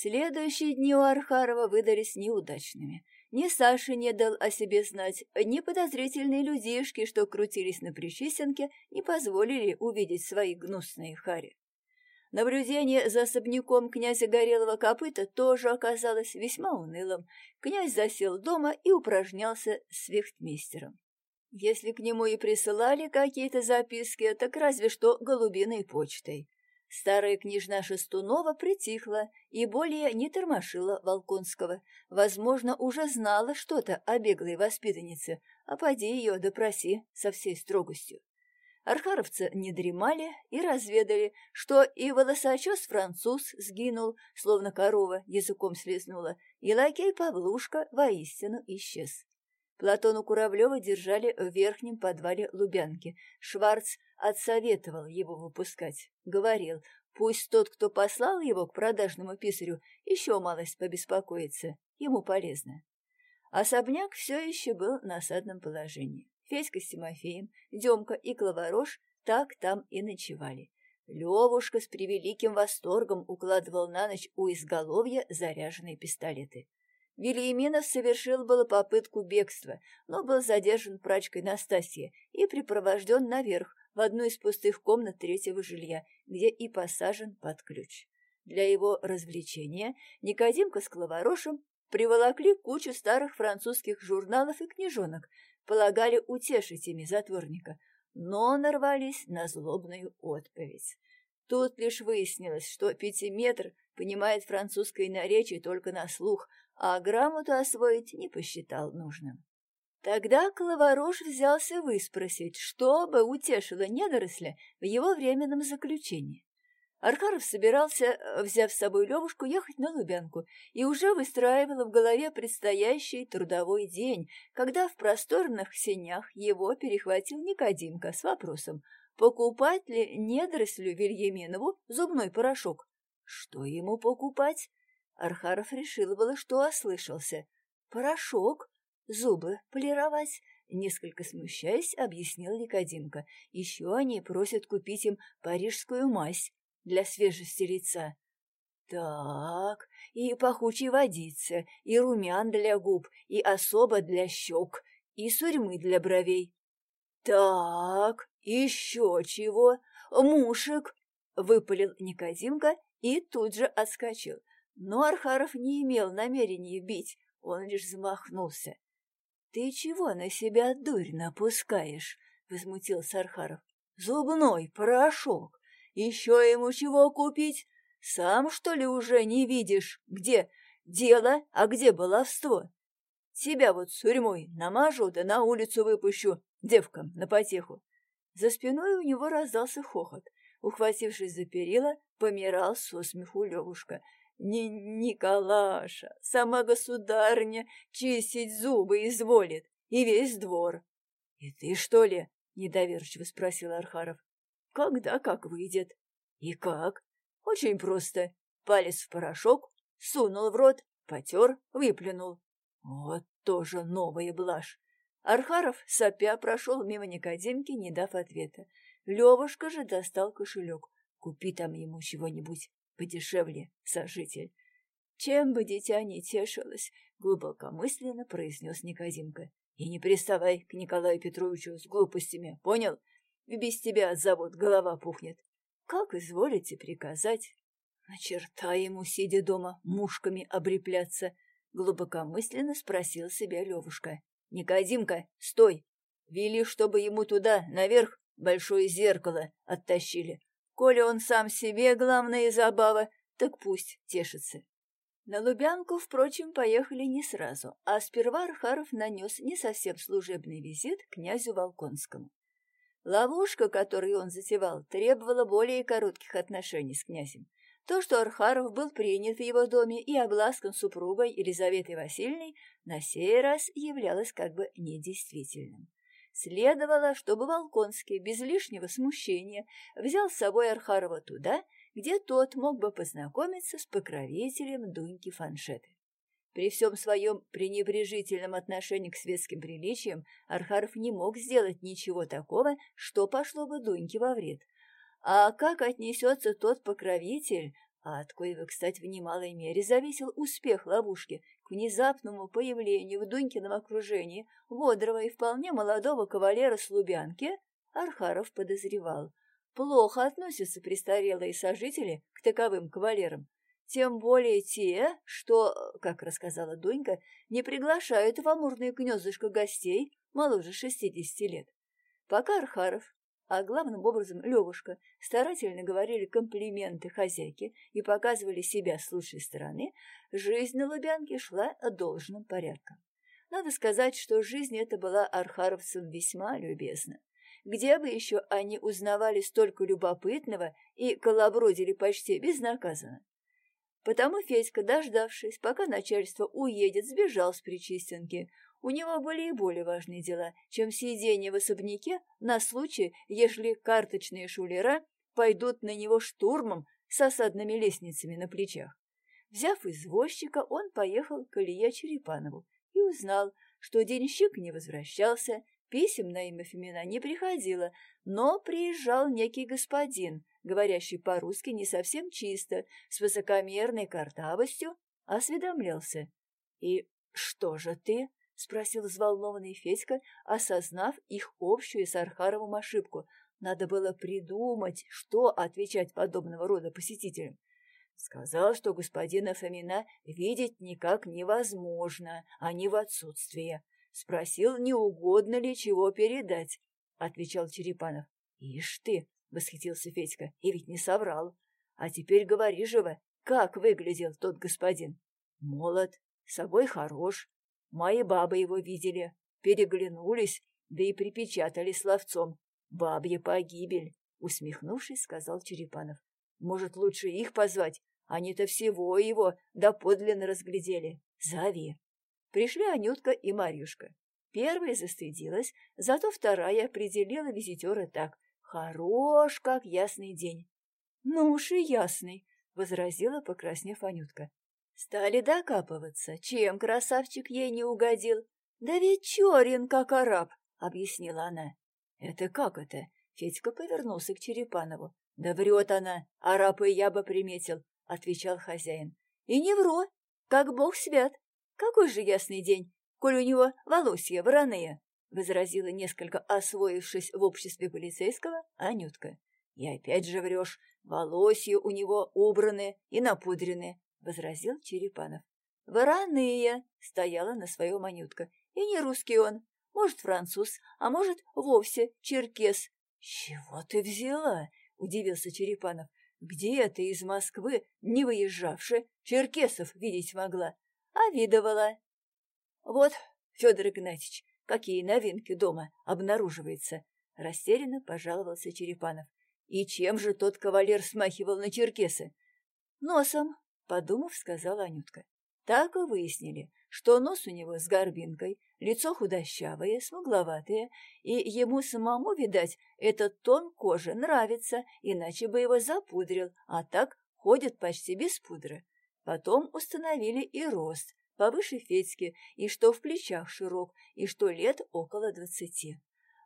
Следующие дни у Архарова выдались неудачными. Ни Саша не дал о себе знать, ни подозрительные людишки, что крутились на Причистенке, не позволили увидеть свои гнусные хари. Наблюдение за особняком князя Горелого копыта тоже оказалось весьма унылым. Князь засел дома и упражнялся с вехтмейстером. Если к нему и присылали какие-то записки, так разве что голубиной почтой. Старая княжна Шестунова притихла и более не тормошила Волконского. Возможно, уже знала что-то о беглой воспитаннице, а поди ее допроси со всей строгостью. Архаровцы не дремали и разведали, что и волосочес-француз сгинул, словно корова языком слезнула, и лакей Павлушка воистину исчез. Платону Куравлева держали в верхнем подвале Лубянки. Шварц отсоветовал его выпускать. Говорил, пусть тот, кто послал его к продажному писарю, еще малость побеспокоится. Ему полезно. Особняк все еще был на осадном положении. Федька с Тимофеем, Демка и Клаворош так там и ночевали. Левушка с превеликим восторгом укладывал на ночь у изголовья заряженные пистолеты. Вильяминов совершил было попытку бегства, но был задержан прачкой Настасья и припровожден наверх, в одну из пустых комнат третьего жилья, где и посажен под ключ. Для его развлечения Никодимка с Клаварошем приволокли кучу старых французских журналов и книжонок, полагали утешить ими затворника, но нарвались на злобную отповедь. Тут лишь выяснилось, что пятиметр понимает французское наречие только на слух, а грамоту освоить не посчитал нужным. Тогда Клаварош взялся выспросить, что бы утешило недоросля в его временном заключении. Архаров собирался, взяв с собой Левушку, ехать на Лубянку и уже выстраивал в голове предстоящий трудовой день, когда в просторных сенях его перехватил Никодимка с вопросом, покупать ли недорослю Вильяминову зубной порошок. Что ему покупать? Архаров решил было, что ослышался. «Порошок? Зубы полировать?» Несколько смущаясь, объяснил Никодимка. «Еще они просят купить им парижскую мазь для свежести лица». «Так, и пахучей водицы, и румян для губ, и особо для щек, и сурьмы для бровей». «Так, еще чего? Мушек!» — выпалил Никодимка и тут же отскочил. Но Архаров не имел намерения бить, он лишь замахнулся. — Ты чего на себя дурь напускаешь? — возмутился Архаров. — Зубной порошок. Еще ему чего купить? Сам, что ли, уже не видишь, где дело, а где баловство? Тебя вот сурьмой намажу, да на улицу выпущу, девкам на потеху. За спиной у него раздался хохот. Ухватившись за перила, помирал со смеху Левушка — не Николаша, сама государня чистить зубы изволит, и весь двор. — И ты, что ли? — недоверчиво спросил Архаров. — Когда как выйдет? — И как? — Очень просто. Палец в порошок, сунул в рот, потер, выплюнул. Вот тоже новая блажь. Архаров, сопя, прошел мимо Никодимки, не дав ответа. Левушка же достал кошелек. Купи там ему чего-нибудь подешевле, сожитель. Чем бы дитя не тешилось, глубокомысленно произнес Никодимка. И не приставай к Николаю Петровичу с глупостями, понял? Без тебя завод голова пухнет. Как изволите приказать? На черта ему, сидя дома, мушками обрепляться, глубокомысленно спросил себя Левушка. Никодимка, стой! Вели, чтобы ему туда, наверх, большое зеркало оттащили. Коли он сам себе главная забава, так пусть тешится. На Лубянку, впрочем, поехали не сразу, а сперва Архаров нанес не совсем служебный визит князю Волконскому. Ловушка, которую он затевал, требовала более коротких отношений с князем. То, что Архаров был принят в его доме и обласкан супругой Елизаветой Васильевной, на сей раз являлось как бы недействительным. Следовало, чтобы Волконский без лишнего смущения взял с собой Архарова туда, где тот мог бы познакомиться с покровителем Дуньки Фаншеты. При всем своем пренебрежительном отношении к светским приличиям Архаров не мог сделать ничего такого, что пошло бы Дуньке во вред. А как отнесется тот покровитель, А от коего, кстати, в немалой мере зависел успех ловушки к внезапному появлению в Дунькином окружении бодрого и вполне молодого кавалера с Лубянки, Архаров подозревал. Плохо относятся престарелые сожители к таковым кавалерам, тем более те, что, как рассказала Дунька, не приглашают в амурное гнездышко гостей моложе шестидесяти лет. Пока Архаров а главным образом Левушка старательно говорили комплименты хозяйке и показывали себя с лучшей стороны, жизнь на Лубянке шла должным порядком. Надо сказать, что жизнь эта была архаровцам весьма любезна. Где бы еще они узнавали столько любопытного и колобродили почти безнаказанно? Потому Федька, дождавшись, пока начальство уедет, сбежал с Причистенки, у него были и более важные дела, чем сидение в особняке на случай, ежели карточные шулера пойдут на него штурмом с осадными лестницами на плечах. Взяв извозчика, он поехал к Илье Черепанову и узнал, что денщик не возвращался, писем на имя Фомина не приходило, но приезжал некий господин, говорящий по-русски не совсем чисто, с высокомерной картавостью, осведомлялся. «И что же ты?» — спросил взволнованный Федька, осознав их общую с Архаровым ошибку. Надо было придумать, что отвечать подобного рода посетителям. Сказал, что господина Фомина видеть никак невозможно, а не в отсутствие. Спросил, не угодно ли чего передать, — отвечал Черепанов. — Ишь ты, — восхитился Федька, — и ведь не соврал. А теперь говори живо, как выглядел тот господин? Молод, собой хорош, Мои бабы его видели, переглянулись, да и припечатали словцом. «Бабья погибель», — усмехнувшись, сказал Черепанов. «Может, лучше их позвать? Они-то всего его доподлинно разглядели. Зови». Пришли Анютка и Марьюшка. Первая застыдилась, зато вторая определила визитера так. «Хорош, как ясный день». «Ну уж и ясный», — возразила, покраснев Анютка. Стали докапываться, чем красавчик ей не угодил. «Да ведь черен, как араб!» — объяснила она. «Это как это?» — Федька повернулся к Черепанову. «Да врет она, араб и я бы приметил», — отвечал хозяин. «И не вру, как бог свят. Какой же ясный день, коль у него волосья вороные!» — возразила несколько освоившись в обществе полицейского Анютка. «И опять же врешь, волосья у него убраны и напудрены, — возразил Черепанов. «Вороные!» — стояла на своем Анютка. «И не русский он, может, француз, а может, вовсе черкес». «Чего ты взяла?» — удивился Черепанов. «Где ты из Москвы, не выезжавши, черкесов видеть могла?» «А видывала». «Вот, Федор Игнатьевич, какие новинки дома обнаруживается!» Растерянно пожаловался Черепанов. «И чем же тот кавалер смахивал на черкесы?» «Носом», Подумав, сказала Анютка. Так и выяснили, что нос у него с горбинкой, лицо худощавое, смугловатое, и ему самому, видать, этот тон кожи нравится, иначе бы его запудрил, а так ходит почти без пудры. Потом установили и рост, повыше Федьки, и что в плечах широк, и что лет около двадцати.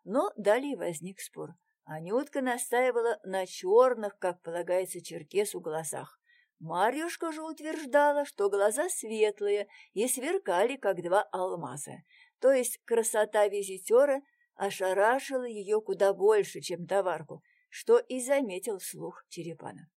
Но далее возник спор. Анютка настаивала на черных, как полагается черкесу, глазах. Марьюшка же утверждала, что глаза светлые и сверкали, как два алмаза. То есть красота визитера ошарашила ее куда больше, чем товарку, что и заметил вслух Черепанов.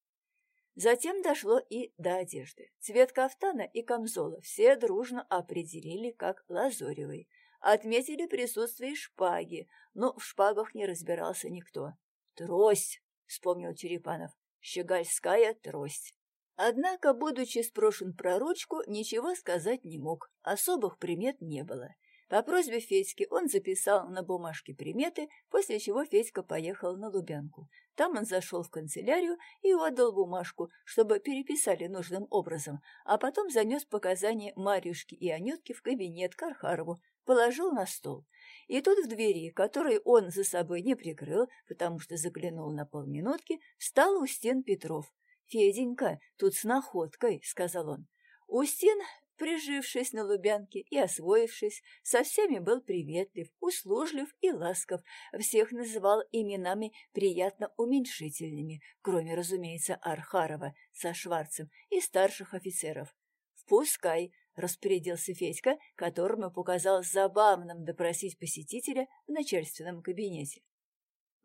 Затем дошло и до одежды. Цвет кафтана и камзола все дружно определили как лазоревый. Отметили присутствие шпаги, но в шпагах не разбирался никто. «Трость!» — вспомнил Черепанов. «Щегольская трость!» Однако, будучи спрошен про ручку, ничего сказать не мог, особых примет не было. По просьбе Федьки он записал на бумажке приметы, после чего Федька поехал на Лубянку. Там он зашел в канцелярию и отдал бумажку, чтобы переписали нужным образом, а потом занес показания Марьюшке и Анютке в кабинет к Архарову, положил на стол. И тут в двери, которой он за собой не прикрыл, потому что заглянул на полминутки, встал Устин Петров. «Феденька, тут с находкой», — сказал он. Устин Прижившись на Лубянке и освоившись, со всеми был приветлив, услужлив и ласков, всех называл именами приятно уменьшительными, кроме, разумеется, Архарова со Шварцем и старших офицеров. «Впускай», — распорядился Федька, которому показалось забавным допросить посетителя в начальственном кабинете.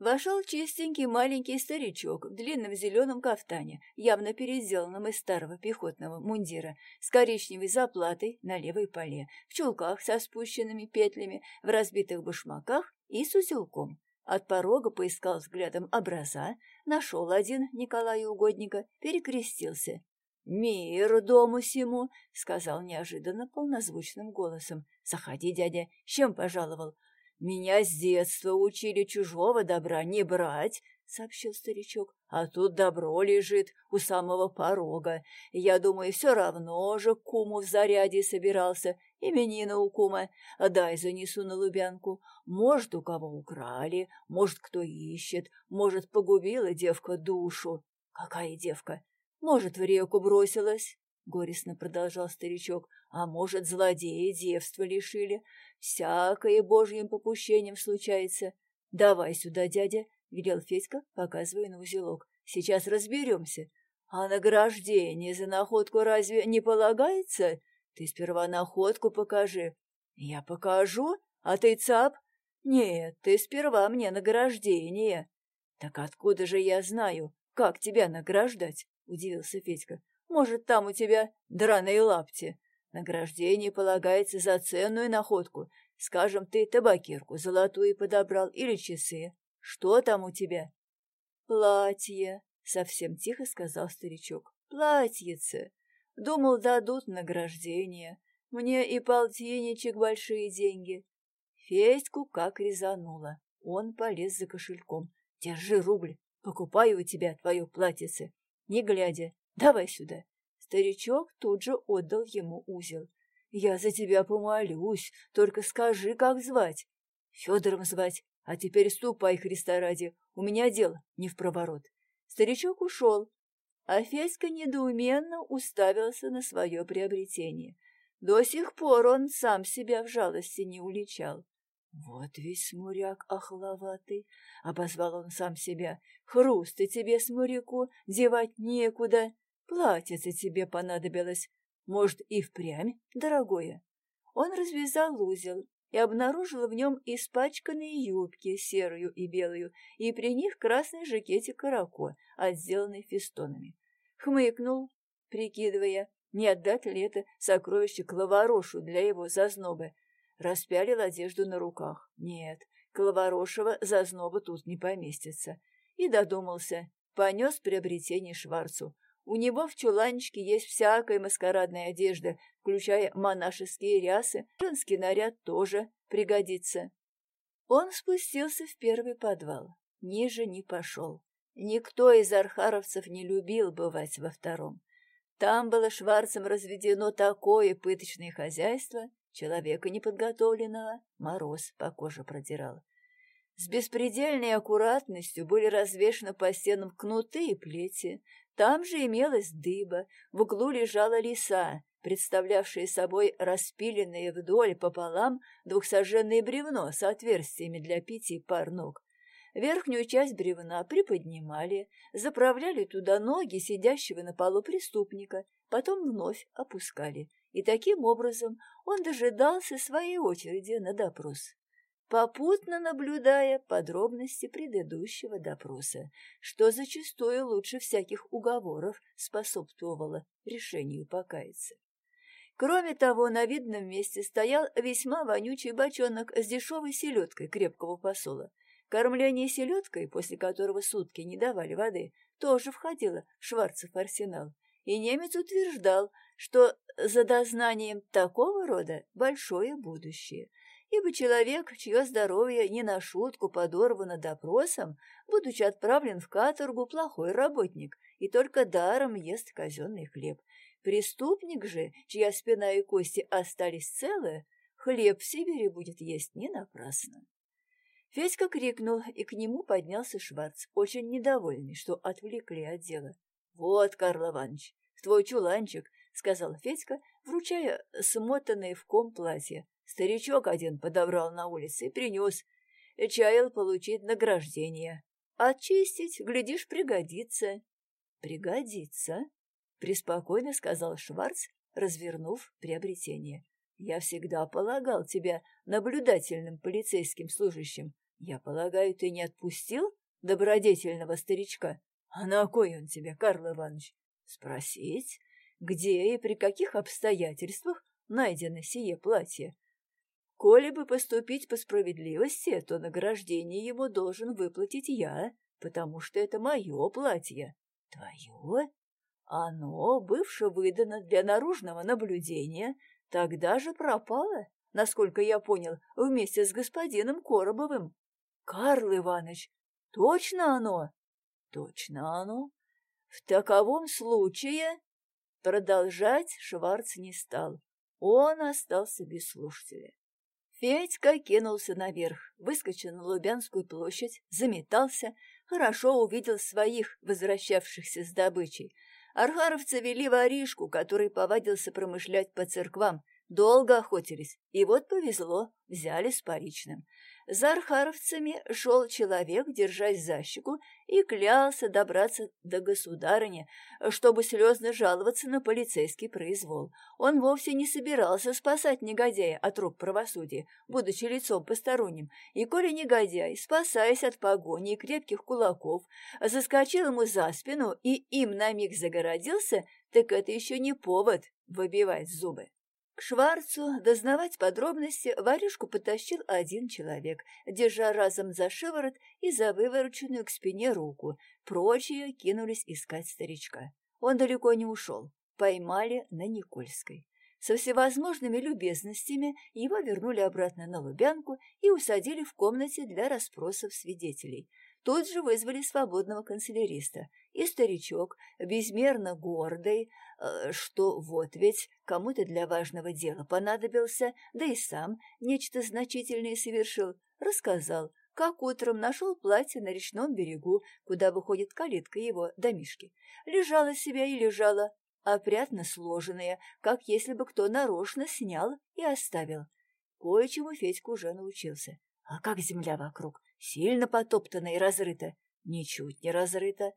Вошел чистенький маленький старичок в длинном зеленом кафтане, явно переделанном из старого пехотного мундира, с коричневой заплатой на левой поле, в чулках со спущенными петлями, в разбитых башмаках и с узелком. От порога поискал взглядом образа, нашел один Николая Угодника, перекрестился. «Мир дому сему!» — сказал неожиданно полнозвучным голосом. «Заходи, дядя, с чем пожаловал?» «Меня с детства учили чужого добра не брать», — сообщил старичок. «А тут добро лежит у самого порога. Я думаю, все равно же куму в заряде собирался. Именина у кума. Дай занесу на Лубянку. Может, у кого украли, может, кто ищет, может, погубила девка душу. Какая девка? Может, в реку бросилась?» — горестно продолжал старичок. «А может, злодеи девства лишили? Всякое божьим попущением случается. Давай сюда, дядя, — велел Федька, показывая на узелок. Сейчас разберемся. А награждение за находку разве не полагается? Ты сперва находку покажи. Я покажу, а ты цап? Нет, ты сперва мне награждение. Так откуда же я знаю, как тебя награждать? — удивился Федька. Может, там у тебя драные лапти? Награждение полагается за ценную находку. Скажем, ты табакерку золотую подобрал или часы. Что там у тебя? Платье, совсем тихо сказал старичок. Платьице. Думал, дадут награждение. Мне и полтинничек большие деньги. Федьку как резануло. Он полез за кошельком. Держи рубль. Покупаю у тебя твое платьице. Не глядя. Давай сюда. Старичок тут же отдал ему узел. «Я за тебя помолюсь, только скажи, как звать». «Федором звать, а теперь ступай, Христа ради, у меня дело не в проворот». Старичок ушел, а Федька недоуменно уставился на свое приобретение. До сих пор он сам себя в жалости не уличал. «Вот весь смуряк охловатый!» — обозвал он сам себя. «Хрусты тебе, смуряку, девать некуда!» Платьице тебе понадобилось. Может, и впрямь дорогое. Он развязал узел и обнаружил в нем испачканные юбки, серую и белую, и при них красный жакетик карако, отделанный фестонами. Хмыкнул, прикидывая, не отдать ли это сокровище Клаворошу для его зазнобы. Распялил одежду на руках. Нет, Клаворошева зазноба тут не поместится. И додумался, понес приобретение Шварцу. У него в чуланчике есть всякая маскарадная одежда, включая монашеские рясы, женский наряд тоже пригодится. Он спустился в первый подвал, ниже не пошел. Никто из архаровцев не любил бывать во втором. Там было Шварцем разведено такое пыточное хозяйство, человека неподготовленного мороз по коже продирал. С беспредельной аккуратностью были развешаны по стенам кнуты и плети, там же имелась дыба, в углу лежала лиса, представлявшая собой распиленное вдоль пополам двухсожженное бревно с отверстиями для пяти пар ног. Верхнюю часть бревна приподнимали, заправляли туда ноги сидящего на полу преступника, потом вновь опускали. И таким образом он дожидался своей очереди на допрос попутно наблюдая подробности предыдущего допроса, что зачастую лучше всяких уговоров способствовало решению покаяться. Кроме того, на видном месте стоял весьма вонючий бочонок с дешевой селедкой крепкого посола. Кормление селедкой, после которого сутки не давали воды, тоже входило в Шварцев арсенал. И немец утверждал, что за дознанием такого рода большое будущее – ибо человек, чье здоровье не на шутку подорвано допросом, будучи отправлен в каторгу, плохой работник и только даром ест казенный хлеб. Преступник же, чья спина и кости остались целы, хлеб в Сибири будет есть не напрасно. Федька крикнул, и к нему поднялся Шварц, очень недовольный, что отвлекли от дела. «Вот, Карл Иванович, твой чуланчик — сказал Федька, вручая смотанное в ком платье. Старичок один подобрал на улице и принес. Чаял получить награждение. Очистить, глядишь, пригодится. Пригодится, преспокойно сказал Шварц, развернув приобретение. Я всегда полагал тебя наблюдательным полицейским служащим. Я полагаю, ты не отпустил добродетельного старичка? А на кой он тебе, Карл Иванович? Спросить, где и при каких обстоятельствах найдено сие платье? Коли бы поступить по справедливости, то награждение ему должен выплатить я, потому что это мое платье. Твое? Оно, бывшее выдано для наружного наблюдения, тогда же пропало, насколько я понял, вместе с господином Коробовым. Карл Иванович, точно оно? Точно оно. В таковом случае продолжать Шварц не стал. Он остался без слушателя. Федька кинулся наверх, выскочил на Лубянскую площадь, заметался, хорошо увидел своих, возвращавшихся с добычей. Архаровцы вели воришку, который повадился промышлять по церквам. Долго охотились, и вот повезло, взяли с паричным. За архаровцами шел человек, держась за щеку, и клялся добраться до государыни, чтобы слезно жаловаться на полицейский произвол. Он вовсе не собирался спасать негодяя от рук правосудия, будучи лицом посторонним, и коли негодяй, спасаясь от погони и крепких кулаков, заскочил ему за спину и им на миг загородился, так это еще не повод выбивать зубы. Шварцу дознавать подробности воришку потащил один человек, держа разом за шиворот и за вывороченную к спине руку. Прочие кинулись искать старичка. Он далеко не ушел. Поймали на Никольской. Со всевозможными любезностями его вернули обратно на Лубянку и усадили в комнате для расспросов свидетелей. Тут же вызвали свободного канцеляриста, и старичок, безмерно гордый, э, что вот ведь кому-то для важного дела понадобился, да и сам нечто значительное совершил, рассказал, как утром нашел платье на речном берегу, куда выходит калитка его домишки. Лежала себя и лежала, опрятно сложенная, как если бы кто нарочно снял и оставил. Кое-чему Федька уже научился. А как земля вокруг? Сильно потоптана и разрыта? Ничуть не разрыта.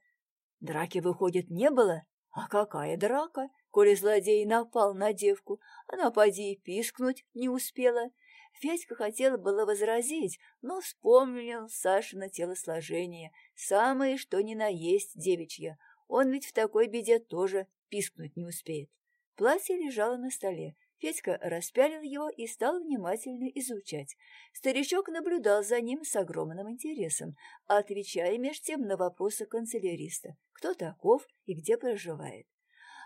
Драки, выходит, не было? А какая драка, коли злодей напал на девку? Она, поди, и пискнуть не успела. Федька хотела было возразить, но вспомнил Сашино телосложение, самое что ни на есть девичье. Он ведь в такой беде тоже пискнуть не успеет. Платье лежало на столе. Федька распялил его и стал внимательно изучать. Старичок наблюдал за ним с огромным интересом, отвечая меж тем на вопросы канцеляриста, кто таков и где проживает.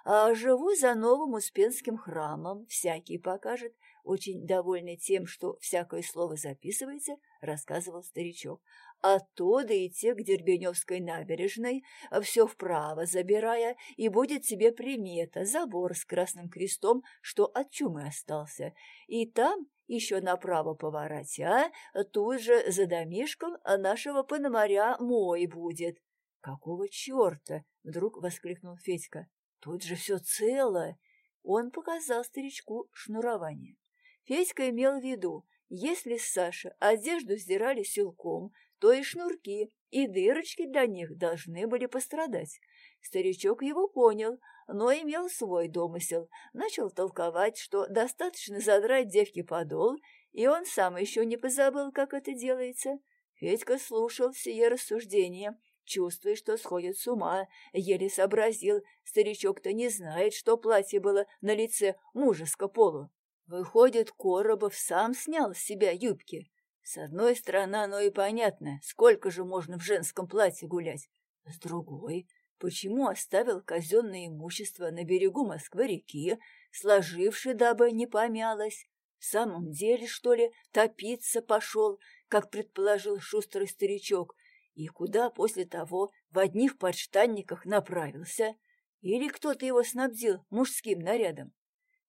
А живу за новым Успенским храмом, всякий покажет, очень довольный тем, что всякое слово записывается, рассказывал старичок. Оттуда идти к Дербеневской набережной, все вправо забирая, и будет тебе примета, забор с красным крестом, что от чумы остался. И там еще направо поворотя, тут же за домишком нашего пономаря мой будет. — Какого черта? — вдруг воскликнул Федька. — Тут же все цело. Он показал старичку шнурование. Федька имел в виду, если с Саши одежду сдирали силком, то и шнурки, и дырочки для них должны были пострадать. Старичок его понял, но имел свой домысел, начал толковать, что достаточно задрать девке подол, и он сам еще не позабыл, как это делается. Федька слушал сие рассуждения, чувствуя, что сходит с ума, еле сообразил, старичок-то не знает, что платье было на лице мужеско полу. Выходит, Коробов сам снял с себя юбки. С одной стороны, оно и понятно, сколько же можно в женском платье гулять. С другой, почему оставил казенное имущество на берегу Москвы-реки, сложивши, дабы не помялось? В самом деле, что ли, топиться пошел, как предположил шустрый старичок, и куда после того в одних подштанниках направился? Или кто-то его снабдил мужским нарядом?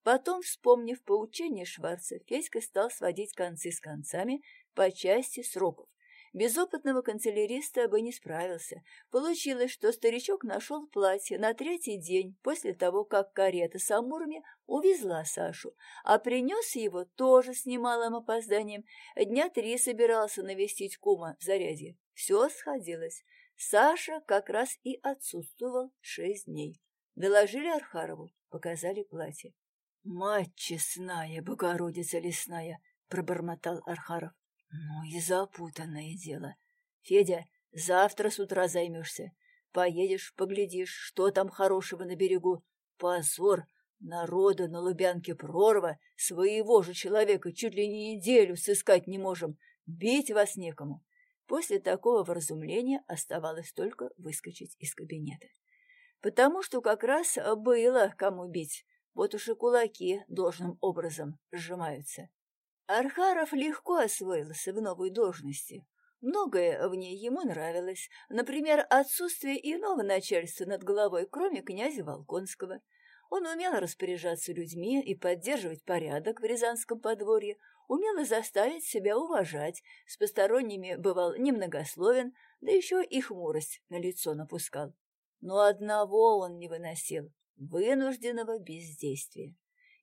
Потом, вспомнив поучение Шварца, Федька стал сводить концы с концами по части сроков. Без опытного канцеляриста бы не справился. Получилось, что старичок нашел платье на третий день после того, как карета с амурами увезла Сашу, а принес его тоже с немалым опозданием. Дня три собирался навестить кума в заряде. Все сходилось. Саша как раз и отсутствовал шесть дней. Доложили Архарову, показали платье. «Мать честная, Богородица лесная!» — пробормотал Архаров. «Ну и запутанное дело. Федя, завтра с утра займешься. Поедешь, поглядишь, что там хорошего на берегу. Позор! Народа на Лубянке прорва, своего же человека чуть ли не неделю сыскать не можем. Бить вас некому». После такого вразумления оставалось только выскочить из кабинета. Потому что как раз было кому бить, вот уж и кулаки должным образом сжимаются. Архаров легко освоился в новой должности. Многое в ней ему нравилось, например, отсутствие иного начальства над головой, кроме князя Волконского. Он умел распоряжаться людьми и поддерживать порядок в Рязанском подворье, умело заставить себя уважать, с посторонними бывал немногословен, да еще и хмурость на лицо напускал. Но одного он не выносил — вынужденного бездействия.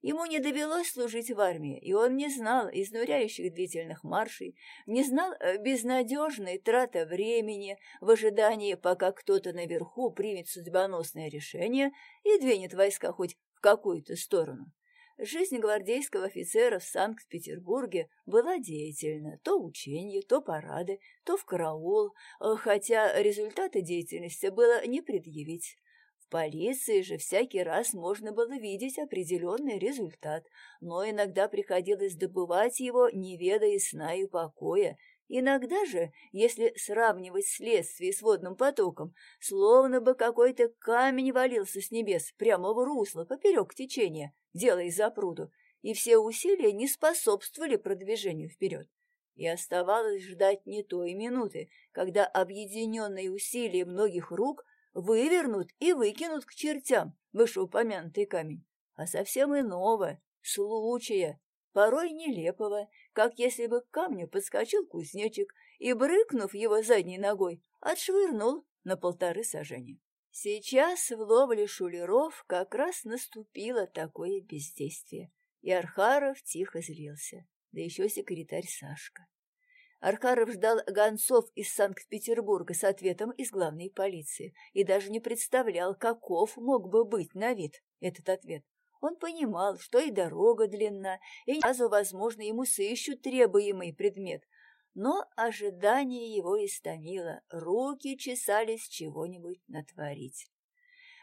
Ему не довелось служить в армии, и он не знал изнуряющих длительных маршей, не знал э, безнадежной траты времени в ожидании, пока кто-то наверху примет судьбоносное решение и двинет войска хоть в какую-то сторону. Жизнь гвардейского офицера в Санкт-Петербурге была деятельна. То учения, то парады, то в караул, э, хотя результаты деятельности было не предъявить. В полиции же всякий раз можно было видеть определенный результат, но иногда приходилось добывать его, не ведая сна и покоя, Иногда же, если сравнивать следствие с водным потоком, словно бы какой-то камень валился с небес прямо в русло, поперек течения, делая запруду, и все усилия не способствовали продвижению вперед. И оставалось ждать не той минуты, когда объединенные усилия многих рук вывернут и выкинут к чертям вышеупомянутый камень, а совсем иного, случая, порой нелепого, как если бы к камню подскочил кузнечик и, брыкнув его задней ногой, отшвырнул на полторы сажения. Сейчас в ловле шулеров как раз наступило такое бездействие, и Архаров тихо злился, да еще секретарь Сашка. Архаров ждал гонцов из Санкт-Петербурга с ответом из главной полиции и даже не представлял, каков мог бы быть на вид этот ответ. Он понимал, что и дорога длинна, и разу, возможно, ему сыщут требуемый предмет. Но ожидание его истомило, руки чесались чего-нибудь натворить.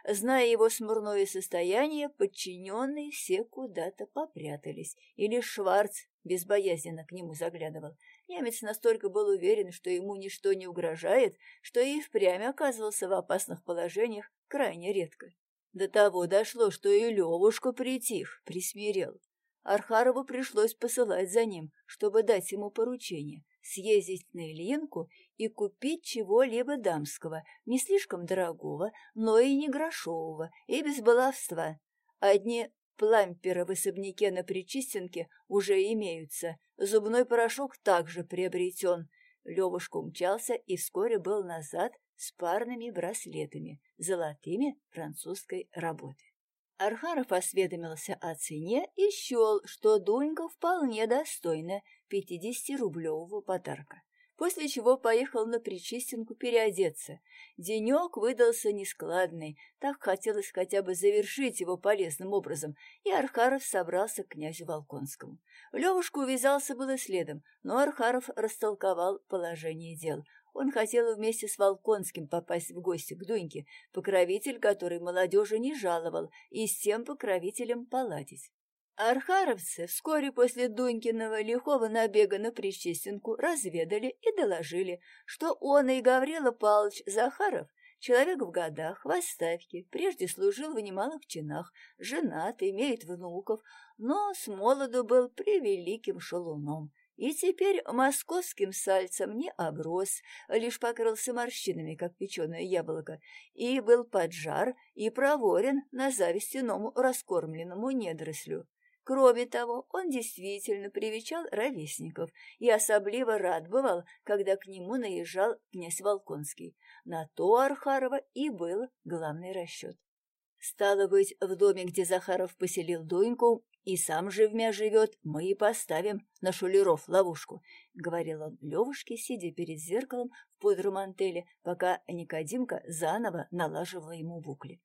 Зная его смурное состояние, подчиненные все куда-то попрятались, и лишь Шварц безбоязненно к нему заглядывал. Немец настолько был уверен, что ему ничто не угрожает, что и впрямь оказывался в опасных положениях крайне редко. До того дошло, что и Левушка притих, присмирел. Архарову пришлось посылать за ним, чтобы дать ему поручение съездить на Ильинку и купить чего-либо дамского, не слишком дорогого, но и не грошового, и без баловства. Одни пламперы в особняке на Причистенке уже имеются, зубной порошок также приобретен. Левушка умчался и вскоре был назад с парными браслетами, золотыми французской работы. Архаров осведомился о цене и счел, что Дунька вполне достойна 50-рублевого подарка, после чего поехал на Причистенку переодеться. Денек выдался нескладный, так хотелось хотя бы завершить его полезным образом, и Архаров собрался к князю Волконскому. Левушка увязался было следом, но Архаров растолковал положение дел. Он хотел вместе с Волконским попасть в гости к Дуньке, покровитель который молодежи не жаловал, и с тем покровителем поладить. Архаровцы вскоре после Дунькиного лихого набега на Причистенку разведали и доложили, что он и Гаврила Павлович Захаров, человек в годах, в отставке, прежде служил в немалых чинах, женат, имеет внуков, но с молоду был превеликим шалуном и теперь московским сальцем не оброс, лишь покрылся морщинами, как печеное яблоко, и был поджар и проворен на зависть иному раскормленному недорослю. Кроме того, он действительно привечал ровесников и особливо рад бывал, когда к нему наезжал князь Волконский. На то Архарова и был главный расчет. Стало быть, в доме, где Захаров поселил Дуньку, и сам живмя живет, мы и поставим на шулеров ловушку, — говорил он Левушке, сидя перед зеркалом в пудромантеле, пока Никодимка заново налаживала ему букли.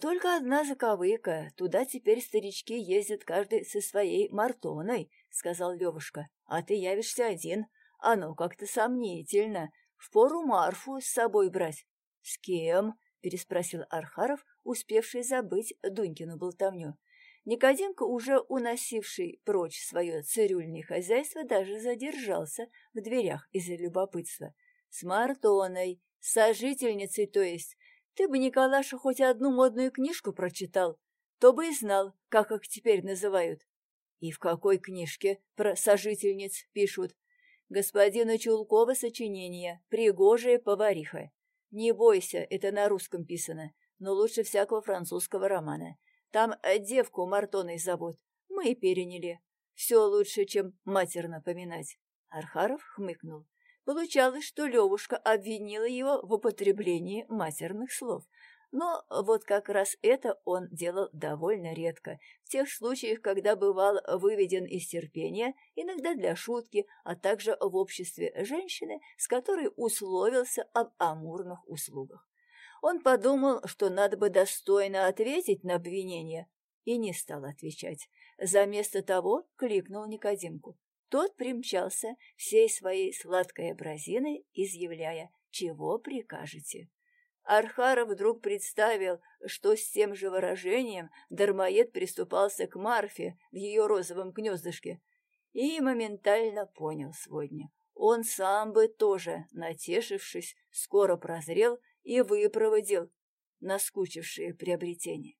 Только одна заковыка, туда теперь старички ездят каждый со своей мартоной, — сказал Левушка, — а ты явишься один. Оно как-то сомнительно. Впору Марфу с собой брать. — С кем? — переспросил Архаров, успевший забыть Дунькину болтовню. Никодимка, уже уносивший прочь свое цирюльное хозяйство, даже задержался в дверях из-за любопытства. «С Мартоной, сожительницей, то есть. Ты бы, Николаша, хоть одну модную книжку прочитал, то бы и знал, как их теперь называют. И в какой книжке про сожительниц пишут? Господина Чулкова сочинение «Пригожая повариха». Не бойся, это на русском писано, но лучше всякого французского романа. Там девку Мартоной зовут. Мы и переняли. Все лучше, чем матерно поминать. Архаров хмыкнул. Получалось, что Левушка обвинила его в употреблении матерных слов. Но вот как раз это он делал довольно редко, в тех случаях, когда бывал выведен из терпения, иногда для шутки, а также в обществе женщины, с которой условился об амурных услугах. Он подумал, что надо бы достойно ответить на обвинение, и не стал отвечать. Заместо того кликнул Никодимку. Тот примчался всей своей сладкой образиной, изъявляя «Чего прикажете?». Архаров вдруг представил, что с тем же выражением дармоед приступался к Марфе в ее розовом гнездышке, и моментально понял сводня. Он сам бы тоже, натешившись, скоро прозрел и выпроводил наскучившие приобретения.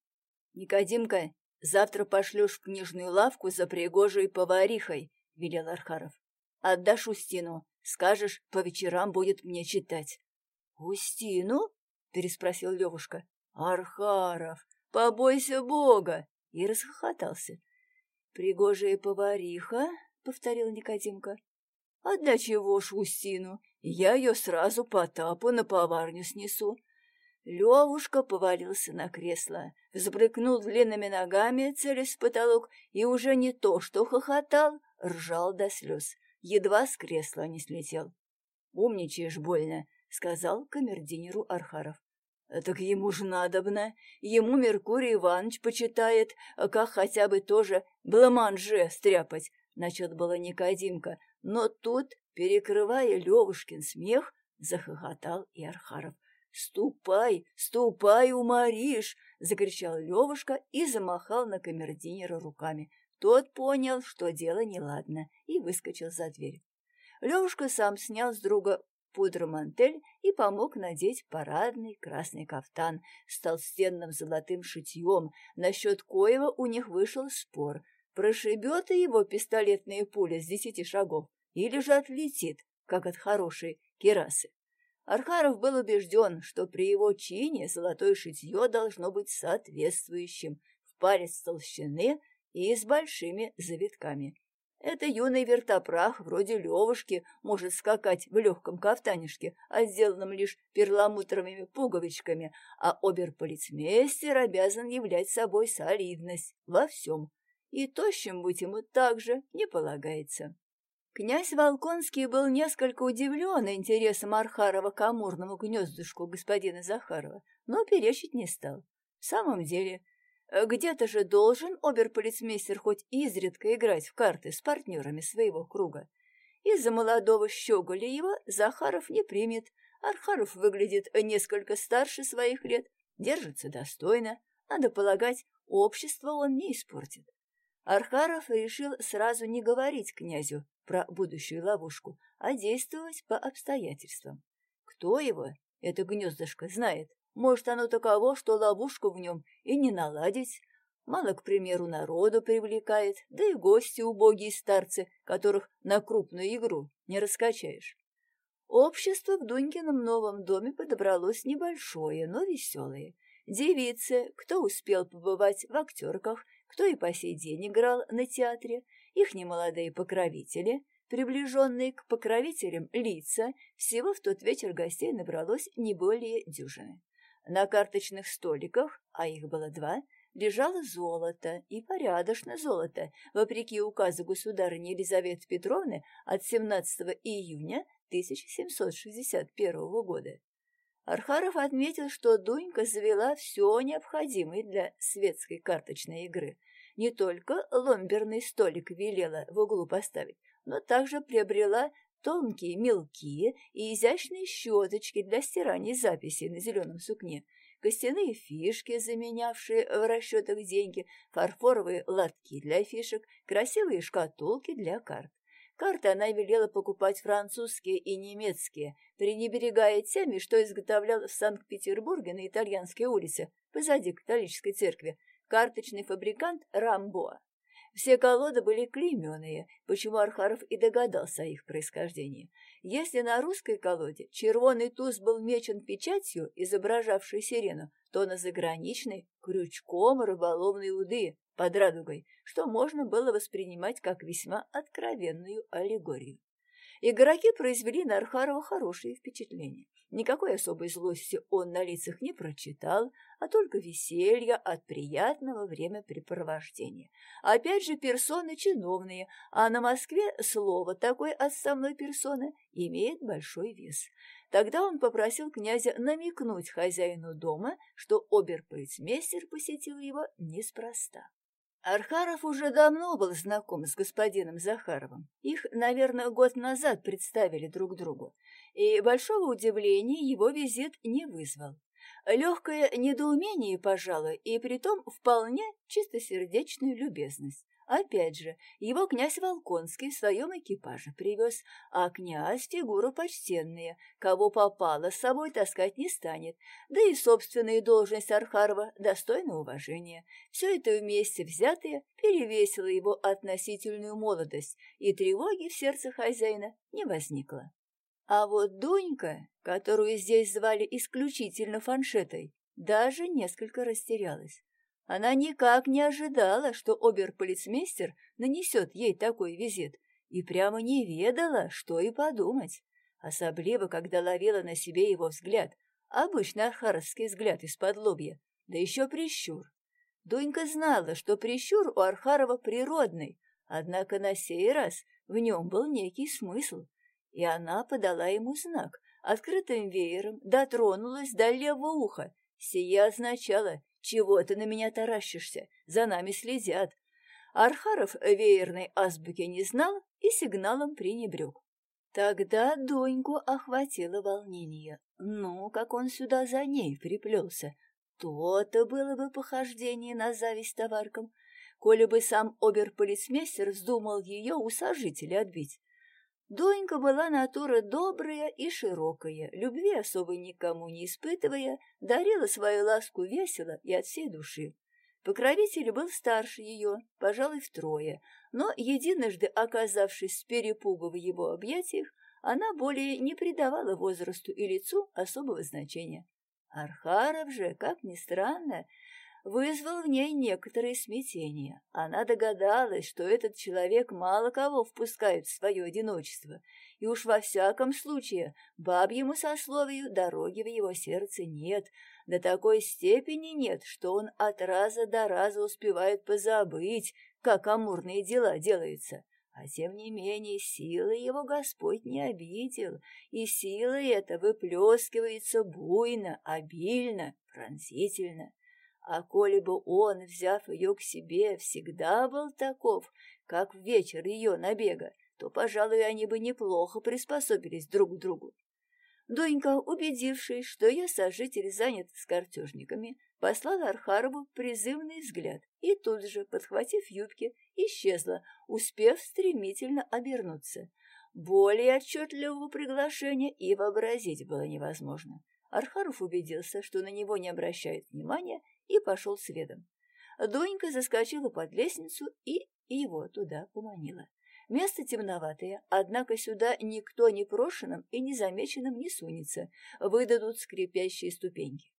«Никодимка, завтра пошлешь в книжную лавку за пригожей поварихой», — велел Архаров. «Отдашь Устину, скажешь, по вечерам будет мне читать». «Устину?» — переспросил Левушка. «Архаров, побойся Бога!» И расхохотался. «Пригожая повариха?» — повторил Никодимка. «А для чего ж Устину? Я ее сразу по тапу на поварню снесу. Левушка повалился на кресло, взбрыкнул длинными ногами, целясь в потолок, и уже не то что хохотал, ржал до слез. Едва с кресла не слетел. «Умничаешь больно», — сказал камердинеру Архаров. «Так ему ж надобно. Ему Меркурий Иванович почитает, как хотя бы тоже бламанже стряпать», — начал было Никодимка. Но тут Перекрывая Левушкин смех, захохотал и Архаров. «Ступай, ступай, уморишь!» — закричал Левушка и замахал на камердинера руками. Тот понял, что дело неладно, и выскочил за дверь. Левушка сам снял с друга пудромантель и помог надеть парадный красный кафтан с толстенным золотым шитьем, насчет коего у них вышел спор. Прошибет и его пистолетные пули с десяти шагов или же отлетит, как от хорошей керасы. Архаров был убежден, что при его чине золотое шитье должно быть соответствующим, в паре с толщины и с большими завитками. Это юный вертопрах, вроде Левушки, может скакать в легком кафтанишке, отделанном лишь перламутровыми пуговичками, а оберполицмейстер обязан являть собой солидность во всем. И тощим быть ему также не полагается. Князь Волконский был несколько удивлен интересом Архарова к амурному гнездышку господина Захарова, но перечить не стал. В самом деле, где-то же должен оберполицмейстер хоть изредка играть в карты с партнерами своего круга. Из-за молодого щеголя его Захаров не примет. Архаров выглядит несколько старше своих лет, держится достойно. Надо полагать, общество он не испортит. Архаров решил сразу не говорить князю про будущую ловушку, а действовать по обстоятельствам. Кто его, это гнездышко, знает? Может, оно таково, что ловушку в нем и не наладить. Мало, к примеру, народу привлекает, да и гости убогие старцы, которых на крупную игру не раскачаешь. Общество в Дунькином новом доме подобралось небольшое, но веселое. Девицы, кто успел побывать в актерках, кто и по сей день играл на театре, их немолодые покровители, приближенные к покровителям лица, всего в тот вечер гостей набралось не более дюжины. На карточных столиках, а их было два, лежало золото, и порядочно золото, вопреки указу государыни Елизаветы Петровны от 17 июня 1761 года. Архаров отметил, что Дунька завела все необходимое для светской карточной игры. Не только ломберный столик велела в углу поставить, но также приобрела тонкие, мелкие и изящные щеточки для стирания записей на зеленом сукне, костяные фишки, заменявшие в расчетах деньги, фарфоровые лотки для фишек, красивые шкатулки для карт. Карты она велела покупать французские и немецкие, пренебрегая теми, что изготовлял в Санкт-Петербурге на итальянской улице, позади католической церкви, карточный фабрикант Рамбо. Все колоды были клейменные, почему Архаров и догадался о их происхождении. Если на русской колоде червоный туз был мечен печатью, изображавшей сирену, то на заграничной — крючком рыболовной уды под радугой, что можно было воспринимать как весьма откровенную аллегорию. Игроки произвели на Архарова хорошее впечатление. Никакой особой злости он на лицах не прочитал, а только веселье от приятного времяпрепровождения. Опять же, персоны чиновные, а на Москве слово такой отставной персоны имеет большой вес. Тогда он попросил князя намекнуть хозяину дома, что оберполицмейстер посетил его неспроста. Архаров уже давно был знаком с господином Захаровым. Их, наверное, год назад представили друг другу, и большого удивления его визит не вызвал. Легкое недоумение, пожалуй, и притом вполне чистосердечную любезность. Опять же, его князь Волконский в своем экипаже привез, а князь — фигура почтенная, кого попало, с собой таскать не станет, да и собственная должность Архарова достойна уважения. Все это вместе взятое перевесило его относительную молодость, и тревоги в сердце хозяина не возникло. А вот Дунька, которую здесь звали исключительно фаншетой, даже несколько растерялась. Она никак не ожидала, что оберполицмейстер нанесет ей такой визит, и прямо не ведала, что и подумать, особливо, когда ловила на себе его взгляд, обычный архаровский взгляд из-под лобья, да еще прищур. Дунька знала, что прищур у Архарова природный, однако на сей раз в нем был некий смысл, и она подала ему знак, открытым веером дотронулась до левого уха. Сия означало «Чего ты на меня таращишься? За нами следят». Архаров веерной азбуки не знал и сигналом пренебрег. Тогда Доньку охватило волнение. Ну, как он сюда за ней приплелся. То-то было бы похождение на зависть товаркам, коли бы сам оберполицмейстер вздумал ее у сожителя отбить. Донька была натура добрая и широкая, любви особой никому не испытывая, дарила свою ласку весело и от всей души. Покровитель был старше ее, пожалуй, втрое, но, единожды оказавшись с перепугу в его объятиях, она более не придавала возрасту и лицу особого значения. Архаров же, как ни странно, вызвал в ней некоторое смятение. Она догадалась, что этот человек мало кого впускает в свое одиночество, и уж во всяком случае бабьему сословию дороги в его сердце нет, до такой степени нет, что он от раза до раза успевает позабыть, как амурные дела делаются. А тем не менее, силы его Господь не обидел, и сила эта выплескивается буйно, обильно, пронзительно. А коли бы он, взяв ее к себе, всегда был таков, как в вечер ее набега, то, пожалуй, они бы неплохо приспособились друг к другу. Донька, убедившись, что ее сожитель занят с картежниками, послала Архарову призывный взгляд и тут же, подхватив юбки, исчезла, успев стремительно обернуться. Более отчетливого приглашения и вообразить было невозможно. Архаров убедился, что на него не обращают внимания, и пошел следом. Донька заскочила под лестницу и его туда поманила. Место темноватое, однако сюда никто непрошенным и незамеченным не сунется, выдадут скрипящие ступеньки.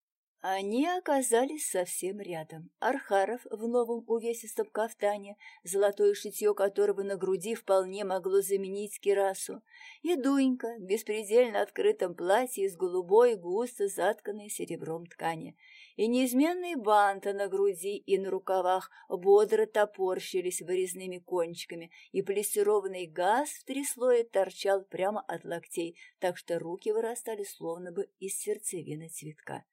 Они оказались совсем рядом. Архаров в новом увесистом кафтане, золотое шитье которого на груди вполне могло заменить кирасу, и Дунька в беспредельно открытом платье из голубой, густо затканной серебром ткани. И неизменные банты на груди и на рукавах бодро топорщились вырезными кончиками, и полистированный газ в три слоя торчал прямо от локтей, так что руки вырастали словно бы из сердцевины цветка.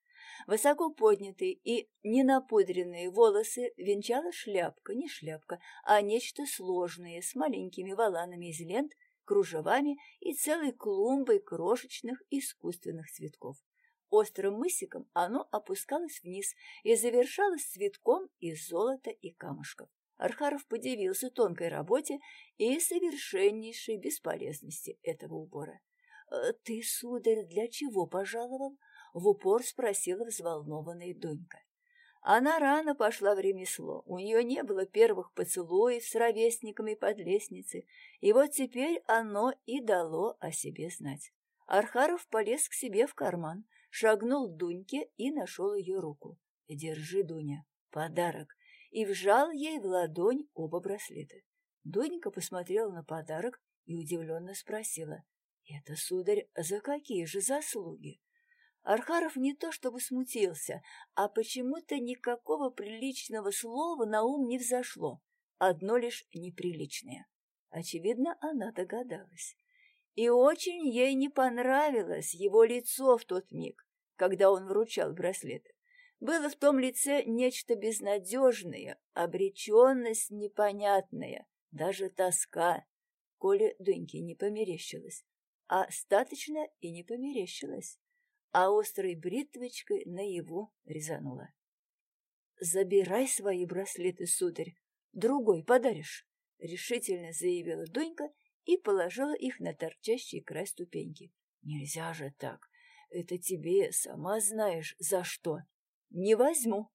Высоко поднятые и ненапудренные волосы венчала шляпка, не шляпка, а нечто сложное, с маленькими воланами из лент, кружевами и целой клумбой крошечных искусственных цветков. Острым мысиком оно опускалось вниз и завершалось цветком из золота и камушков. Архаров подивился тонкой работе и совершеннейшей бесполезности этого убора. «Э, «Ты, сударь, для чего пожаловал?» в упор спросила взволнованная Дунька. Она рано пошла в ремесло, у нее не было первых поцелуев с ровесниками под лестницей, и вот теперь оно и дало о себе знать. Архаров полез к себе в карман, шагнул к Дуньке и нашел ее руку. «Держи, Дуня, подарок!» и вжал ей в ладонь оба браслета. Дунька посмотрела на подарок и удивленно спросила, «Это, сударь, за какие же заслуги?» Архаров не то чтобы смутился, а почему-то никакого приличного слова на ум не взошло, одно лишь неприличное. Очевидно, она догадалась. И очень ей не понравилось его лицо в тот миг, когда он вручал браслеты. Было в том лице нечто безнадежное, обреченность непонятная, даже тоска, коли Дуньке не померещилась, а остаточно и не померещилась а острой бритвочкой на его резанула. «Забирай свои браслеты, сударь, другой подаришь», — решительно заявила Донька и положила их на торчащий край ступеньки. «Нельзя же так. Это тебе, сама знаешь, за что. Не возьму».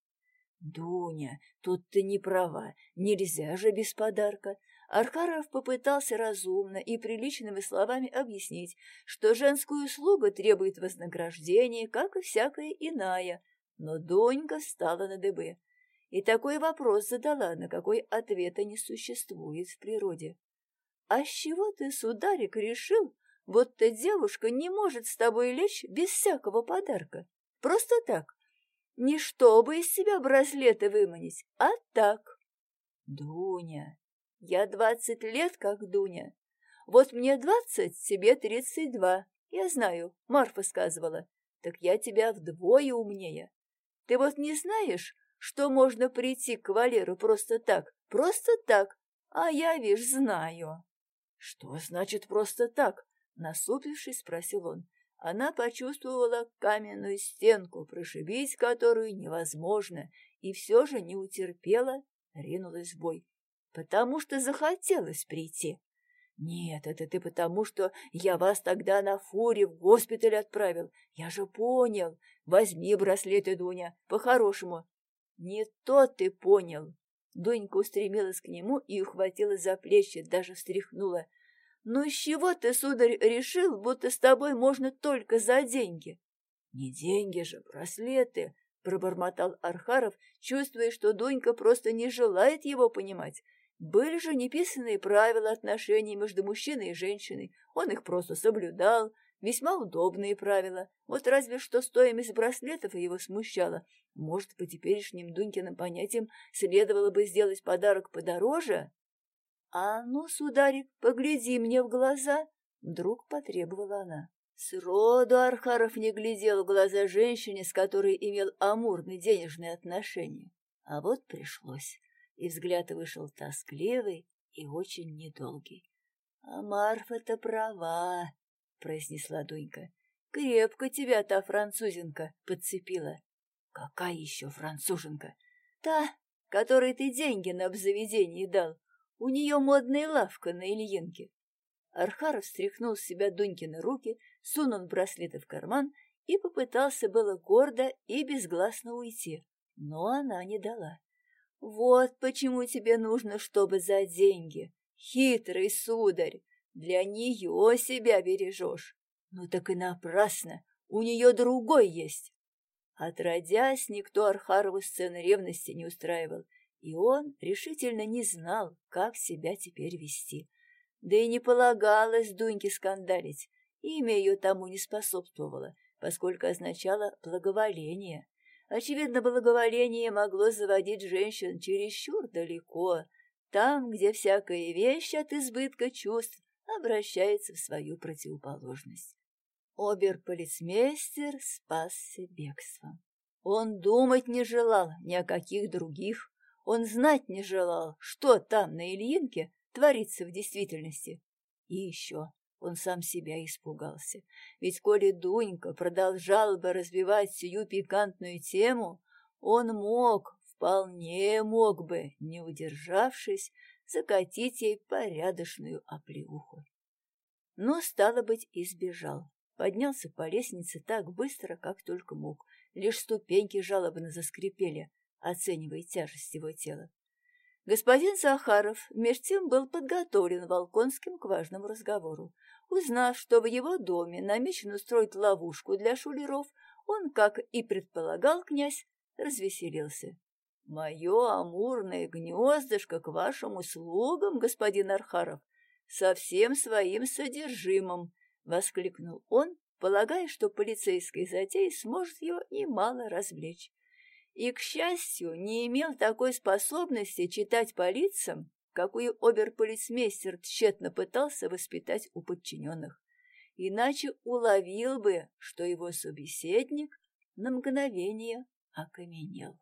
«Дуня, тут ты не права. Нельзя же без подарка. Архаров попытался разумно и приличными словами объяснить, что женскую услугу требует вознаграждения, как и всякая иная, но Донька стала на дыбы. И такой вопрос задала, на какой ответа не существует в природе. «А с чего ты, сударик, решил, будто девушка не может с тобой лечь без всякого подарка? Просто так, не чтобы из себя браслеты выманить, а так». «Дуня, я двадцать лет как Дуня. Вот мне двадцать, тебе тридцать два. Я знаю, Марфа сказывала. Так я тебя вдвое умнее. Ты вот не знаешь, что можно прийти к кавалеру просто так, просто так, а я, вишь, знаю. Что значит просто так? Насупившись, спросил он. Она почувствовала каменную стенку, прошибить которую невозможно, и все же не утерпела, ринулась в бой потому что захотелось прийти. Нет, это ты потому, что я вас тогда на фуре в госпиталь отправил. Я же понял. Возьми браслеты, Дуня, по-хорошему. Не то ты понял. Дунька устремилась к нему и ухватила за плечи, даже встряхнула. «Ну, с чего ты, сударь, решил, будто с тобой можно только за деньги?» «Не деньги же, браслеты», — пробормотал Архаров, чувствуя, что Дунька просто не желает его понимать. Были же неписанные правила отношений между мужчиной и женщиной. Он их просто соблюдал. Весьма удобные правила. Вот разве что стоимость браслетов его смущала. Может, по теперешним Дунькиным понятиям следовало бы сделать подарок подороже? «А ну, сударик, погляди мне в глаза!» Вдруг потребовала она. Сроду Архаров не глядел в глаза женщине, с которой имел амурные денежные отношения. А вот пришлось и взгляд вышел тоскливый и очень недолгий. — А Марфа-то права, — произнесла Дунька. — Крепко тебя та французинка подцепила. — Какая еще француженка? — Та, которой ты деньги на обзаведение дал. У нее модная лавка на Ильинке. Архаров встряхнул с себя Дунькины руки, сунул браслеты в карман и попытался было гордо и безгласно уйти, но она не дала. Вот почему тебе нужно, чтобы за деньги. Хитрый сударь, для нее себя бережешь. Ну так и напрасно, у нее другой есть. Отродясь, никто Архарову сцены ревности не устраивал, и он решительно не знал, как себя теперь вести. Да и не полагалось Дуньке скандалить, имя ее тому не способствовало, поскольку означало благоволение. Очевидно, благоволение могло заводить женщин чересчур далеко, там, где всякая вещь от избытка чувств обращается в свою противоположность. Обер-полицмейстер спасся бегством. Он думать не желал ни о каких других, он знать не желал, что там на Ильинке творится в действительности. И еще он сам себя испугался, ведь коли Дунька продолжал бы развивать сию пикантную тему, он мог, вполне мог бы, не удержавшись, закатить ей порядочную оплеуху. Но, стало быть, избежал. Поднялся по лестнице так быстро, как только мог. Лишь ступеньки жалобно заскрипели, оценивая тяжесть его тела. Господин Захаров меж тем был подготовлен Волконским к важному разговору. Узнав, что в его доме намечено устроить ловушку для шулеров, он, как и предполагал князь, развеселился. «Мое амурное гнездышко к вашим услугам, господин Архаров, со всем своим содержимым!» — воскликнул он, полагая, что полицейская затея сможет его немало развлечь. И, к счастью, не имел такой способности читать по лицам, какую оберполицмейстер тщетно пытался воспитать у подчиненных. Иначе уловил бы, что его собеседник на мгновение окаменел.